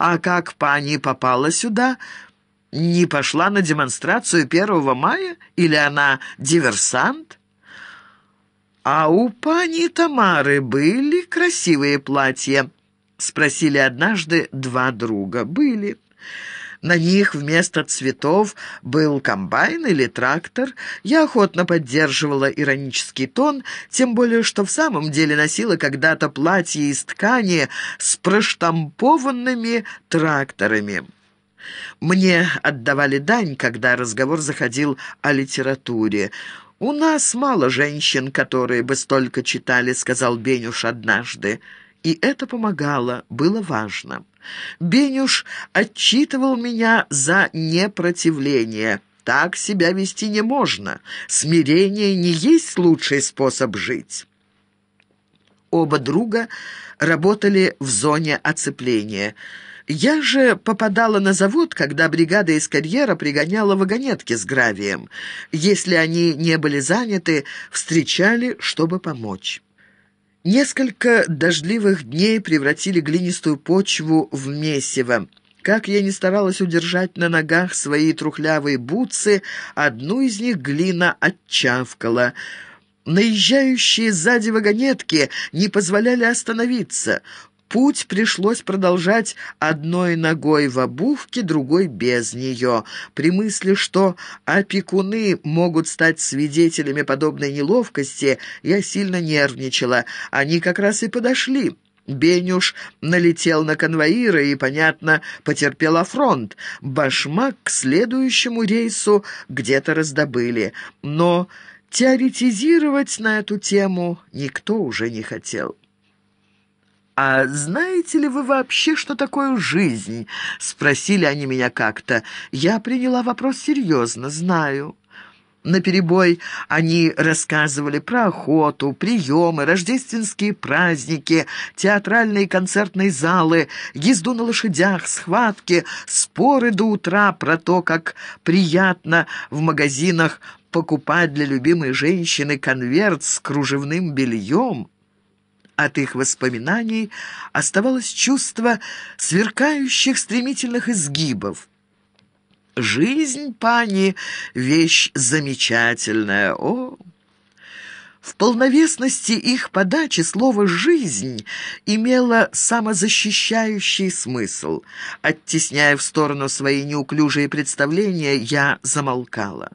А как пани попала сюда? Не пошла на демонстрацию 1 мая? Или она диверсант?» «А у пани Тамары были красивые платья?» — спросили однажды два друга. «Были». На них вместо цветов был комбайн или трактор. Я охотно поддерживала иронический тон, тем более, что в самом деле носила когда-то платье из ткани с проштампованными тракторами. Мне отдавали дань, когда разговор заходил о литературе. «У нас мало женщин, которые бы столько читали», — сказал Бенюш однажды. И это помогало, было важно. Бенюш отчитывал меня за непротивление. Так себя вести не можно. Смирение не есть лучший способ жить. Оба друга работали в зоне оцепления. Я же попадала на завод, когда бригада из карьера пригоняла вагонетки с гравием. Если они не были заняты, встречали, чтобы помочь. Несколько дождливых дней превратили глинистую почву в месиво. Как я не старалась удержать на ногах свои трухлявые бутсы, одну из них глина отчавкала. Наезжающие сзади вагонетки не позволяли остановиться. Путь пришлось продолжать одной ногой в обувке, другой без нее. При мысли, что опекуны могут стать свидетелями подобной неловкости, я сильно нервничала. Они как раз и подошли. Бенюш налетел на конвоира и, понятно, потерпел афронт. Башмак к следующему рейсу где-то раздобыли. Но теоретизировать на эту тему никто уже не хотел. «А знаете ли вы вообще, что такое жизнь?» — спросили они меня как-то. Я приняла вопрос серьезно, знаю. На перебой они рассказывали про охоту, приемы, рождественские праздники, театральные концертные залы, езду на лошадях, схватки, споры до утра про то, как приятно в магазинах покупать для любимой женщины конверт с кружевным бельем. От их воспоминаний оставалось чувство сверкающих стремительных изгибов. «Жизнь, пани, вещь замечательная, о!» В полновесности их подачи слово «жизнь» имело самозащищающий смысл. Оттесняя в сторону свои неуклюжие представления, я замолкала.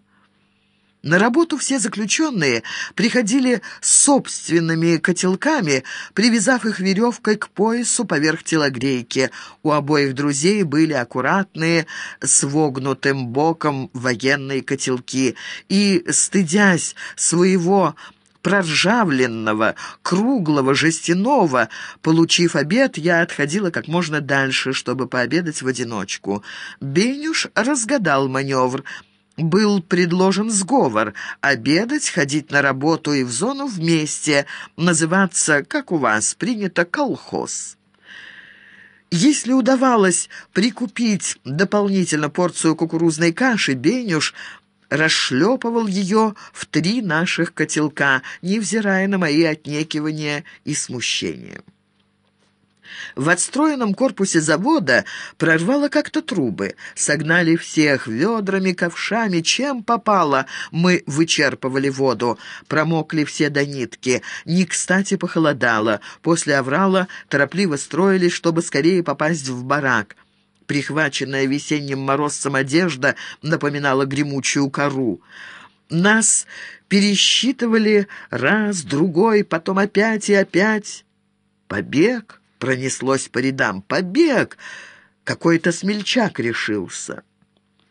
На работу все заключенные приходили собственными котелками, привязав их веревкой к поясу поверх телогрейки. У обоих друзей были аккуратные, с вогнутым боком военные котелки. И, стыдясь своего проржавленного, круглого, жестяного. Получив обед, я отходила как можно дальше, чтобы пообедать в одиночку. Бенюш разгадал маневр — был предложен сговор – обедать, ходить на работу и в зону вместе, называться, как у вас принято, колхоз. Если удавалось прикупить дополнительно порцию кукурузной каши, Бенюш расшлепывал ее в три наших котелка, невзирая на мои отнекивания и смущения. В отстроенном корпусе завода прорвало как-то трубы. Согнали всех ведрами, ковшами, чем попало. Мы вычерпывали воду. Промокли все до нитки. Не кстати похолодало. После аврала торопливо строились, чтобы скорее попасть в барак. Прихваченная весенним морозцем одежда напоминала гремучую кору. Нас пересчитывали раз, другой, потом опять и опять. Побег пронеслось по рядам. «Побег!» Какой-то смельчак решился.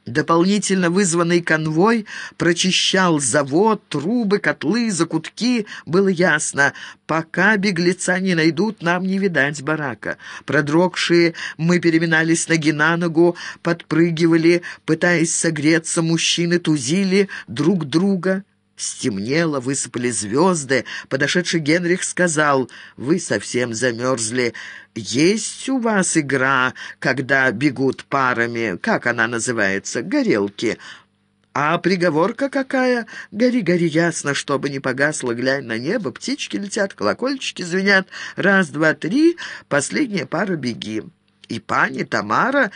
Дополнительно вызванный конвой прочищал завод, трубы, котлы, закутки. Было ясно, пока беглеца не найдут, нам не видать барака. Продрогшие мы переминались ноги на ногу, подпрыгивали, пытаясь согреться, мужчины тузили друг друга. Стемнело, высыпали звезды. Подошедший Генрих сказал, «Вы совсем замерзли. Есть у вас игра, когда бегут парами, как она называется, горелки?» А приговорка какая? Гори, гори ясно, чтобы не погасло, глянь на небо, птички летят, колокольчики звенят. Раз, два, три, последняя пара беги. И пани Тамара